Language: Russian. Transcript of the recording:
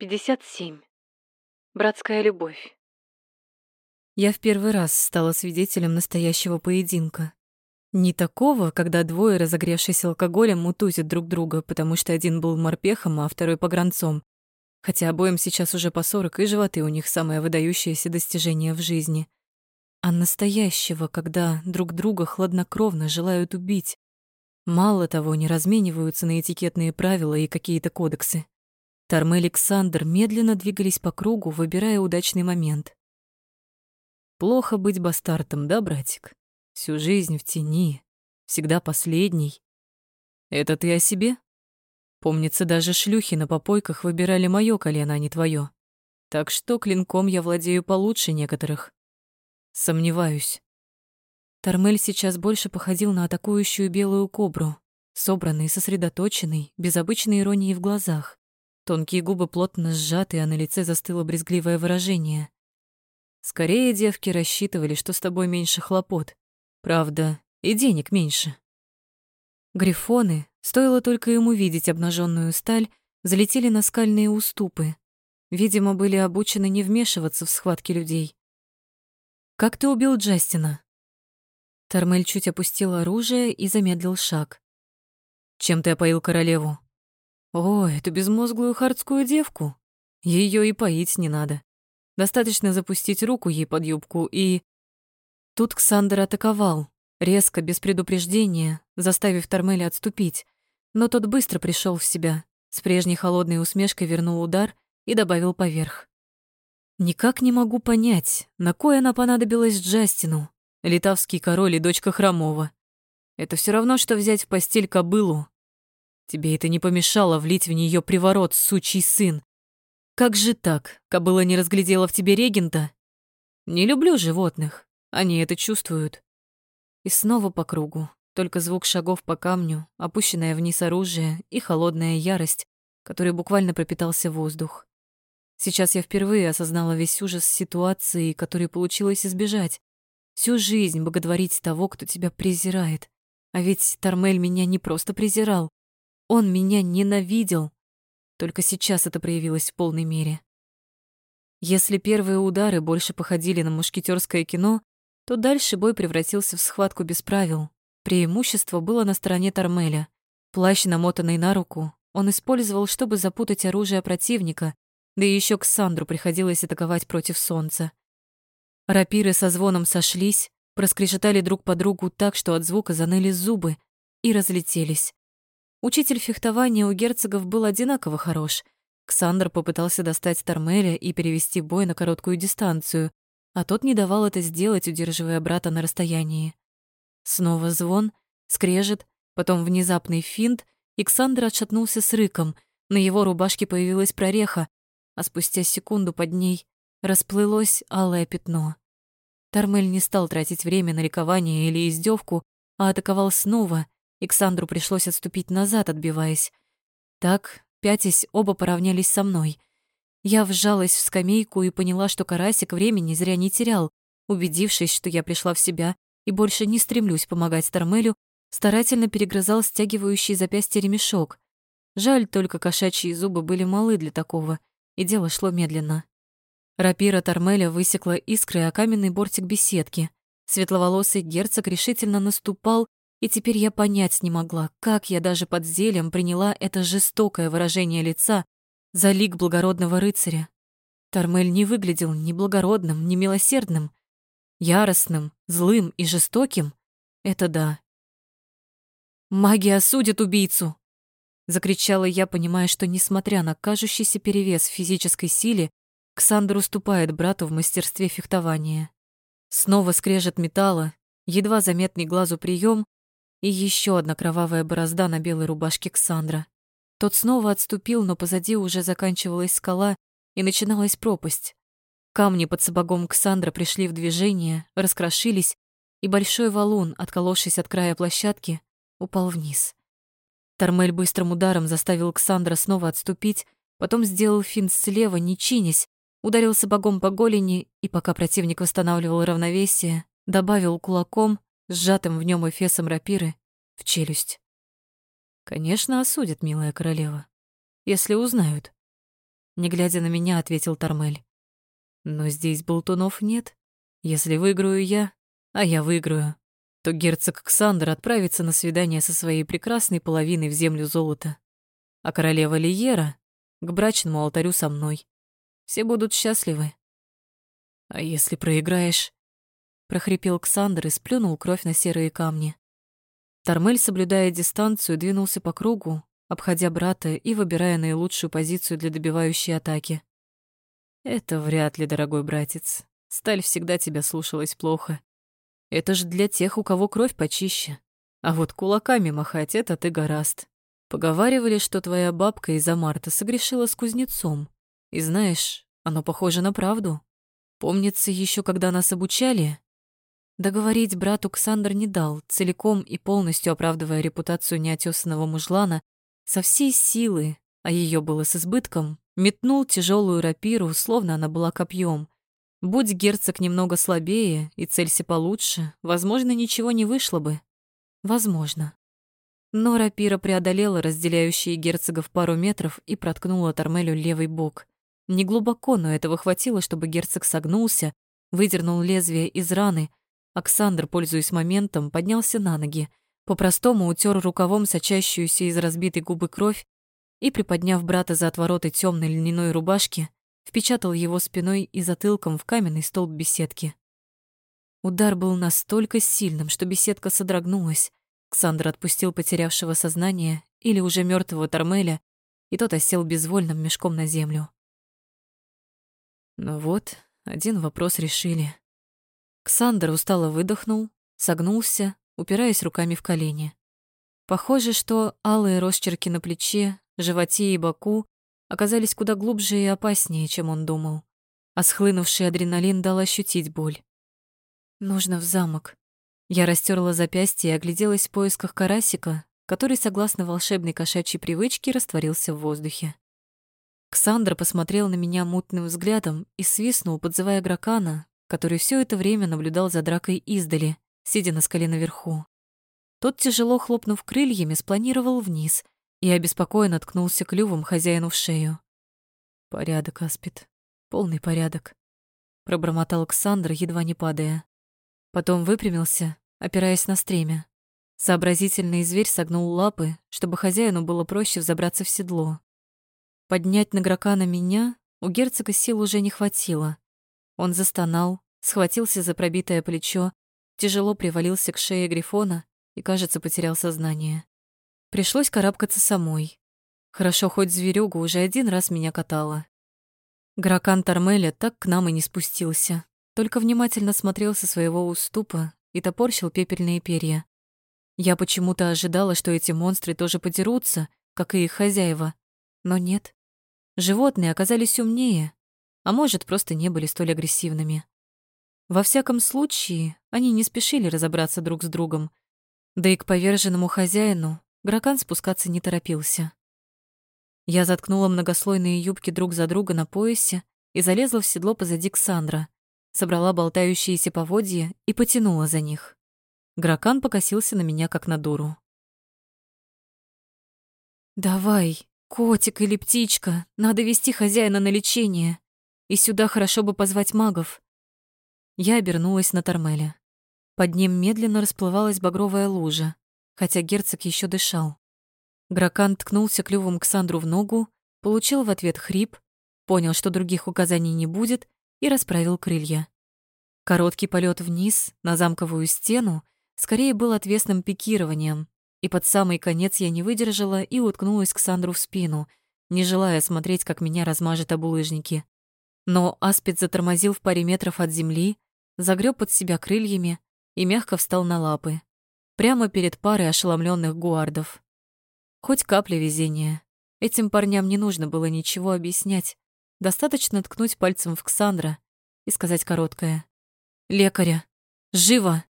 57. Братская любовь. Я в первый раз стала свидетелем настоящего поединка. Не такого, когда двое, разогревшись алкоголем, мутузят друг друга, потому что один был морпехом, а второй погранцом. Хотя обоим сейчас уже по сорок, и животы у них самое выдающееся достижение в жизни. А настоящего, когда друг друга хладнокровно желают убить. Мало того, не размениваются на этикетные правила и какие-то кодексы. Тарм и Александр медленно двигались по кругу, выбирая удачный момент. Плохо быть бастартом, да, братик? Всю жизнь в тени, всегда последний. Это ты о себе? Помнится, даже шлюхи на попойках выбирали моё колено, а не твоё. Так что клинком я владею получше некоторых. Сомневаюсь. Тормель сейчас больше походил на атакующую белую кобру, собранный, сосредоточенный, без обычной иронии в глазах. Тонкие губы плотно сжаты, а на лице застыло брезгливое выражение. Скорее девки рассчитывали, что с тобой меньше хлопот. Правда, и денег меньше. Грифоны, стоило только ему видеть обнаженную сталь, залетели на скальные уступы. Видимо, были обучены не вмешиваться в схватки людей. «Как ты убил Джастина?» Тормель чуть опустил оружие и замедлил шаг. «Чем ты опоил королеву?» О, эту безмозглую хардскую девку. Ее и поить не надо. Достаточно запустить руку ей под юбку и... Тут Ксандер атаковал, резко, без предупреждения, заставив Тормеля отступить. Но тот быстро пришел в себя, с прежней холодной усмешкой вернул удар и добавил поверх. Никак не могу понять, на кой она понадобилась Джастину, литавский король и дочка Хромова. Это все равно, что взять в постель кобылу, Тебе это не помешало влить в нее приворот, сучий сын. Как же так? Кобыла не разглядела в тебе регента? Не люблю животных. Они это чувствуют. И снова по кругу. Только звук шагов по камню, опущенное вниз оружие и холодная ярость, которой буквально пропитался воздух. Сейчас я впервые осознала весь ужас ситуации, которой получилось избежать. Всю жизнь боготворить того, кто тебя презирает. А ведь Тормель меня не просто презирал. Он меня ненавидел. Только сейчас это проявилось в полной мере. Если первые удары больше походили на мушкетерское кино, то дальше бой превратился в схватку без правил. Преимущество было на стороне Тормеля. Плащ, намотанный на руку, он использовал, чтобы запутать оружие противника, да и еще к Сандру приходилось атаковать против солнца. Рапиры со звоном сошлись, проскрежетали друг по другу так, что от звука заныли зубы и разлетелись. Учитель фехтования у герцогов был одинаково хорош. Ксандр попытался достать Тормеля и перевести бой на короткую дистанцию, а тот не давал это сделать, удерживая брата на расстоянии. Снова звон, скрежет, потом внезапный финт, и Ксандр отшатнулся с рыком. На его рубашке появилась прореха, а спустя секунду под ней расплылось алое пятно. Тормель не стал тратить время на ликование или издевку, а атаковал снова — Иксандру пришлось отступить назад, отбиваясь. Так, пятясь, оба поравнялись со мной. Я вжалась в скамейку и поняла, что карасик времени зря не терял. Убедившись, что я пришла в себя и больше не стремлюсь помогать Тормелю, старательно перегрызал стягивающий запястье ремешок. Жаль, только кошачьи зубы были малы для такого, и дело шло медленно. Рапира Тормеля высекла искры о каменный бортик беседки. Светловолосый герцог решительно наступал, и теперь я понять не могла, как я даже под зельем приняла это жестокое выражение лица за лик благородного рыцаря. Тормель не выглядел ни благородным, ни милосердным. Яростным, злым и жестоким — это да. «Маги осудят убийцу!» — закричала я, понимая, что, несмотря на кажущийся перевес в физической силе, Ксандр уступает брату в мастерстве фехтования. Снова скрежет металла, едва заметный глазу прием, и еще одна кровавая борозда на белой рубашке Ксандра. Тот снова отступил, но позади уже заканчивалась скала и начиналась пропасть. Камни под сапогом Ксандра пришли в движение, раскрошились, и большой валун, отколовшись от края площадки, упал вниз. Тормель быстрым ударом заставил Ксандра снова отступить, потом сделал финт слева, не чинясь, ударил сапогом по голени и, пока противник восстанавливал равновесие, добавил кулаком, сжатым в нем эфесом рапиры, в челюсть. Конечно, осудят, милая королева, если узнают. Не глядя на меня, ответил Тормель. Но здесь болтунов нет. Если выиграю я, а я выиграю, то герцог Ксандр отправится на свидание со своей прекрасной половиной в землю золота, а королева Лиера — к брачному алтарю со мной. Все будут счастливы. А если проиграешь? Прохрипел Ксандр и сплюнул кровь на серые камни. Тормель, соблюдая дистанцию, двинулся по кругу, обходя брата и выбирая наилучшую позицию для добивающей атаки. «Это вряд ли, дорогой братец. Сталь всегда тебя слушалась плохо. Это же для тех, у кого кровь почище. А вот кулаками махать — это ты гораст. Поговаривали, что твоя бабка из-за Марта согрешила с кузнецом. И знаешь, оно похоже на правду. Помнится, еще когда нас обучали, Договорить брату Ксандр не дал, целиком и полностью оправдывая репутацию неотесанного мужлана, со всей силы, а ее было с избытком, метнул тяжелую рапиру, словно она была копьем. Будь герцог немного слабее и целься получше, возможно, ничего не вышло бы. Возможно. Но рапира преодолела разделяющие герцогов пару метров и проткнула Тормелю левый бок. Не глубоко, но этого хватило, чтобы герцог согнулся, выдернул лезвие из раны, Оксандр, пользуясь моментом, поднялся на ноги, по-простому утер рукавом сочащуюся из разбитой губы кровь и, приподняв брата за отвороты темной льняной рубашки, впечатал его спиной и затылком в каменный столб беседки. Удар был настолько сильным, что беседка содрогнулась. Ксандр отпустил потерявшего сознание или уже мертвого Тормеля, и тот осел безвольным мешком на землю. Ну вот, один вопрос решили. Ксандр устало выдохнул, согнулся, упираясь руками в колени. Похоже, что алые росчерки на плече, животе и боку оказались куда глубже и опаснее, чем он думал. А схлынувший адреналин дал ощутить боль. Нужно в замок. Я растерла запястье и огляделась в поисках карасика, который, согласно волшебной кошачьей привычке, растворился в воздухе. Ксандр посмотрел на меня мутным взглядом и свистнул, подзывая Гракана, который все это время наблюдал за дракой издали, сидя на скале наверху. Тот, тяжело хлопнув крыльями, спланировал вниз и обеспокоенно ткнулся клювом хозяину в шею. «Порядок, Аспид, полный порядок», — пробормотал Александр, едва не падая. Потом выпрямился, опираясь на стремя. Сообразительный зверь согнул лапы, чтобы хозяину было проще взобраться в седло. Поднять на на меня у герцога сил уже не хватило, он застонал, схватился за пробитое плечо, тяжело привалился к шее Грифона и, кажется, потерял сознание. Пришлось карабкаться самой. Хорошо, хоть зверюга уже один раз меня катала. Гракан Тормеля так к нам и не спустился, только внимательно смотрел со своего уступа и топорщил пепельные перья. Я почему-то ожидала, что эти монстры тоже подерутся, как и их хозяева. Но нет. Животные оказались умнее а может, просто не были столь агрессивными. Во всяком случае, они не спешили разобраться друг с другом, да и к поверженному хозяину Гракан спускаться не торопился. Я заткнула многослойные юбки друг за друга на поясе и залезла в седло позади Ксандра, собрала болтающиеся поводья и потянула за них. Гракан покосился на меня, как на дуру. «Давай, котик или птичка, надо вести хозяина на лечение», и сюда хорошо бы позвать магов. Я обернулась на Тормеля. Под ним медленно расплывалась багровая лужа, хотя герцог еще дышал. Гракан ткнулся клювом к Сандру в ногу, получил в ответ хрип, понял, что других указаний не будет, и расправил крылья. Короткий полет вниз, на замковую стену, скорее был отвесным пикированием, и под самый конец я не выдержала и уткнулась к Сандру в спину, не желая смотреть, как меня размажет об улыжники. Но аспид затормозил в паре метров от земли, загреб под себя крыльями и мягко встал на лапы, прямо перед парой ошеломленных гуардов. Хоть капля везения. Этим парням не нужно было ничего объяснять. Достаточно ткнуть пальцем в Ксандра и сказать короткое. «Лекаря! Живо!»